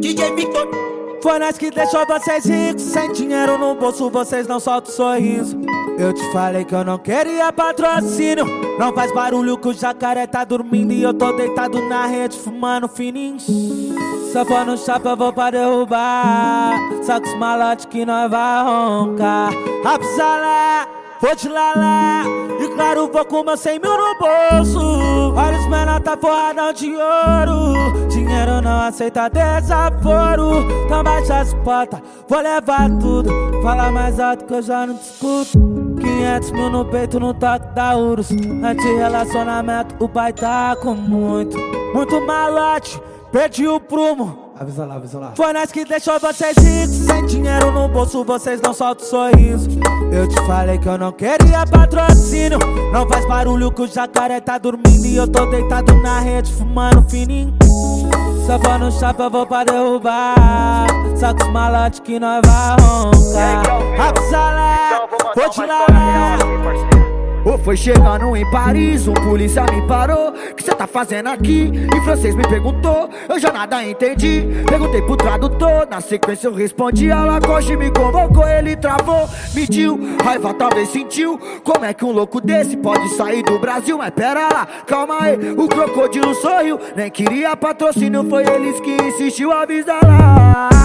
DJ Victor. Foi nós que deixou vocês ricos. Sem dinheiro no bolso, vocês não soltam sorriso. Eu te falei que eu não queria patrocínio. Não faz barulho que o jacaré tá dormindo. E eu tô deitado na rede, fumando fininho. Só for no chapa, vou pra derrubar. Só com os malotes que nós vai roncar. Rapsalé, vou de lalé. E claro, vou com meus 100 mil no bolso. Olha os menores tá forradão de ouro. Dinheiro não aceita desaforo. Então baixa as portas, vou levar tudo. Fala mais alto que eu já não te escuto. 500 mil no peito no toque da Urus. Anti-relacionamento, o pai tá com muito, muito malote. Perdi o prumo. Avisa lá, avisa lá. Foi nós que deixou vocês ricos. Sem dinheiro no bolso, vocês não soltam sorriso. Eu te falei que eu não queria patrocínio. Não faz barulho que o jacaré tá dormindo. E eu tô deitado na rede, fumando fininho. Se eu for no chapa, eu vou pra derrubar. Só com os malotes que nós vai roncar. Rapsalé, vou te lalé. Ou foi chegando em Paris, um polícia me parou. Que cê tá fazendo aqui? Em francês me perguntou, eu já nada entendi. Perguntei pro tradutor, na sequência eu respondi. A Lacoste me convocou, ele travou, mediu. Raiva talvez sentiu. Como é que um louco desse pode sair do Brasil? Mas pera lá, calma aí, o crocodilo sorriu. Nem queria patrocínio, foi eles que insistiu, avisa lá.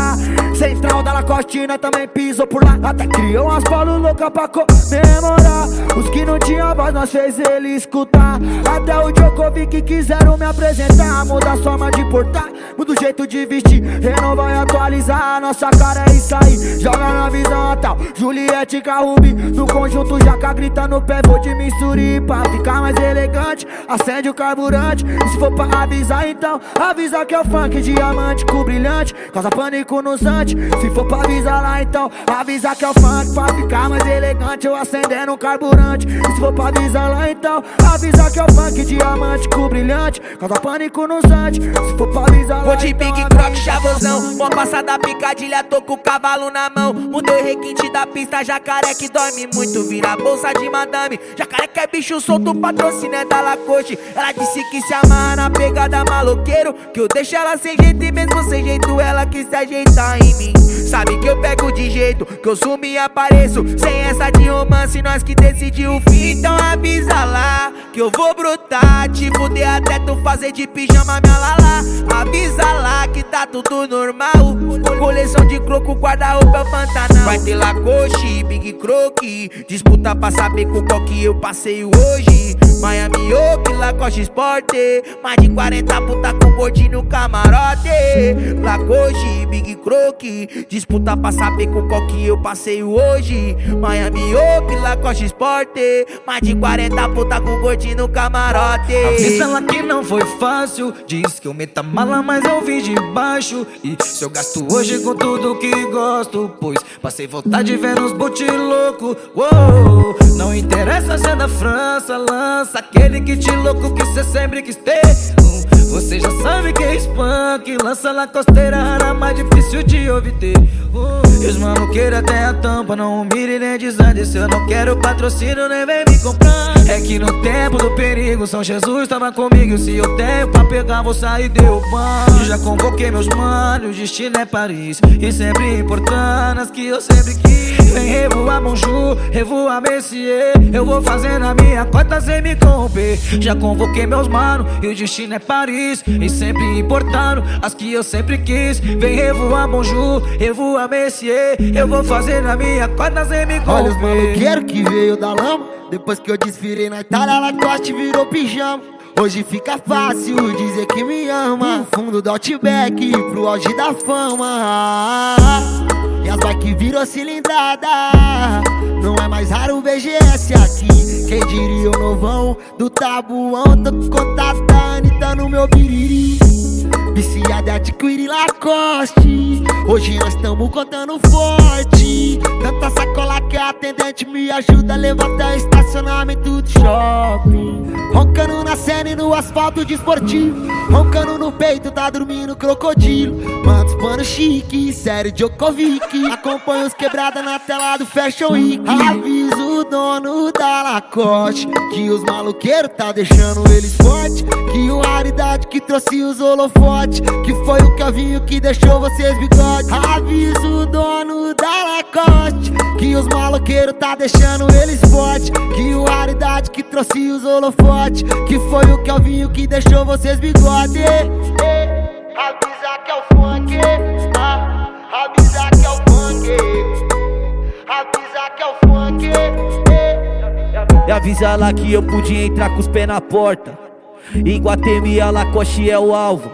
Central da Lacostina também pisou por lá. Até criou umas bolas loucas pra comemorar. Os que não tinham voz, nós fez ele escutar. Até o Djokovic quiseram me apresentar. Muda a forma de portar, muda o jeito de vestir. Renovar e atualizar. Nossa cara é isso aí. Joga na visão tal. Juliette Carrubi. No conjunto Jaca grita no pé. Vou de misture pra ficar mais elegante. Acende o carburante. E se for pra avisar, então avisa que é o funk diamante com brilhante. Causa pânico no Sante. Se for pra avisar lá, então avisa que é o funk pra ficar mais elegante. Eu acendendo o carburante. E se for pra avisar lá, então avisa que é o funk diamante com brilhante. Causa pânico no Sante. Se for pra avisar lá, Vou de então Big Croc, chavosão. Mó passada picadilha, tô com o cavalo na mão. Mudei o requinte da pista, jacaré que dorme muito. Vira bolsa de madame. Jacaré que é bicho solto, patrocínio é da Lacoste. Ela disse que se amarra na pegada maloqueiro. Que eu deixo ela sem jeito e mesmo sem jeito ela quis se ajeitar em mim. Sabe que eu pego de jeito, que eu sumo e apareço. Sem essa de romance, nós que decidiu o fim. Então avisa lá que eu vou brotar. Te fuder até tu fazer de pijama minha lala. Avisa lá que tá tudo normal. Coleção de croco, guarda-roupa Pantanal. Vai ter Lacoste, Big Croc. Disputa pra saber com qual que eu passei hoje. Miami Oak, Lacoste Sport. Mais de 40 puta com gordinho no camarote. Lacoste, Big Croc. Disputa pra saber com qual que eu passei hoje. Miami Oak, Lacoste Sport. Mais de 40 puta com gordinho no camarote. Avisa ela que não foi fácil. Diz que eu meta mala, mas eu vim de baixo. E se eu gasto hoje com tudo que gosto, pois passei vontade de ver uns boot louco. Uou, não França, lança aquele kit louco que cê sempre quis ter. Hum, Você já sabe que é spunk, lança na costeira, era mais difícil de obter. Uh, e os mano queira até a tampa, não humilhe nem desande. Se eu não quero patrocínio, nem vem me comprar. É que no tempo do perigo, São Jesus tava comigo. Se eu tenho pra pegar, vou sair derrubando. Já convoquei meus manos, o destino é Paris. E sempre importando as que eu sempre quis. Vem revoar Bonjour, revoar Messier. Eu vou fazendo a minha cota sem me corromper. Já convoquei meus manos e o destino é Paris. E sempre importando as que eu sempre quis. Vem revoar Bonjour, revoar Messier. Eu vou fazendo a minha cota sem me corromper. Olha os maloqueiros que veio da lama Depois que eu desfirei na Itália, Lacoste virou pijama. Hoje fica fácil dizer que me ama. Fundo do Outback pro auge da fama. E as bike virou cilindrada. Não é mais raro o VGS aqui. Quem diria o novão do tabuão? Tô com contato da no meu biriri Viciada adquirir Lacoste. Hoje nós tamo contando forte. Tanta sacola que a atendente me ajuda a levantar o estacionamento do shopping. Roncando na cena e no asfalto desportivo Roncando no peito, tá dormindo crocodilo. Manda pano chique, sério Djokovic Acompanha os quebrada na tela do Fashion Week. Aviso o dono da Lacoste Que os maloqueiros tá deixando eles forte Que o raridade que trouxe os holofotes Que foi o Kelvinho que deixou vocês bigode. Avisa o dono da Lacoste Que os maloqueiros tá deixando eles forte Que o raridade que trouxe os holofotes Que foi o Kelvinho que deixou vocês bigode. Avisa que é o funk avisa lá que eu podia entrar com os pés na porta. Em Guatemala, Lacoste é o alvo.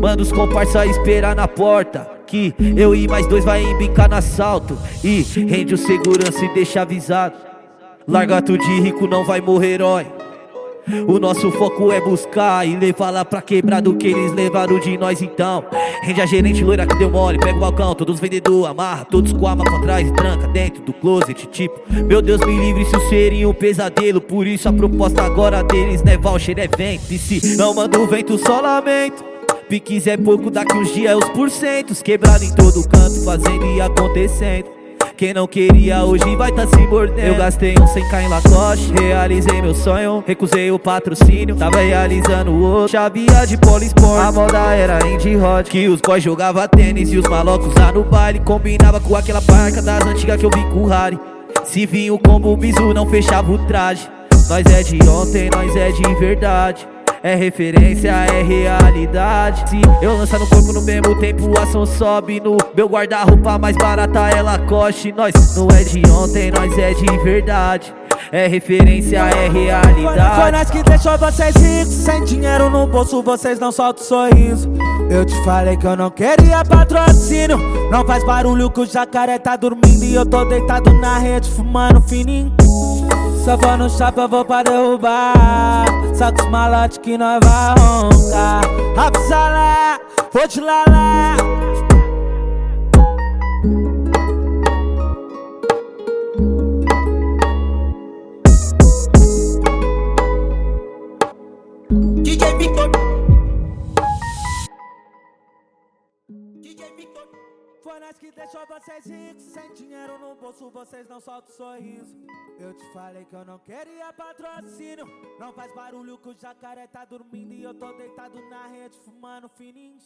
Manda os comparsa esperar na porta Que eu e mais dois vai embicar no assalto. E rende o segurança e deixa avisado. Larga tu de rico, não vai morrer herói o nosso foco é buscar e levar lá pra quebrar do que eles levaram de nós então. Rende a gerente loira que deu mole, pega o balcão, todos os vendedores, amarra, todos com a arma pra trás e tranca dentro do closet. Tipo, meu Deus me livre se seria um pesadelo. Por isso a proposta agora deles não é voucher, é vento. E se não manda o vento, só lamento. Piques é pouco, daqui uns dias é os porcentos. Quebrado em todo canto, fazendo e acontecendo. Quem não queria hoje vai tá se mordendo. Eu gastei um 100k em Lacoste Realizei meu sonho, recusei o patrocínio Tava realizando o outro. Chavia de polisport A moda era indie hot Que os boys jogava tênis e os malocos lá no baile. Combinava com aquela barca das antigas que eu vi com o Harry. Se vinha o combo bizu não fechava o traje. Nós é de ontem, nós é de verdade. É referência, é realidade. Se eu lançar no corpo no mesmo tempo, a ação sobe no meu guarda-roupa mais barata é Lacoste. Nós não é de ontem, nós é de verdade. É referência, é realidade. Foi nós que deixou vocês ricos. Sem dinheiro no bolso, vocês não soltam sorriso. Eu te falei que eu não queria patrocínio. Não faz barulho que o jacaré tá dormindo. E eu tô deitado na rede, fumando fininho. Só vou no chapa, vou pra derrubar. Saca os malotes que nós vai roncar. Lá, vou te lá Foi nós que deixou vocês ricos. Sem dinheiro no bolso, vocês não soltam sorriso. Eu te falei que eu não queria patrocínio. Não faz barulho que o jacaré tá dormindo. E eu tô deitado na rede, fumando fininho.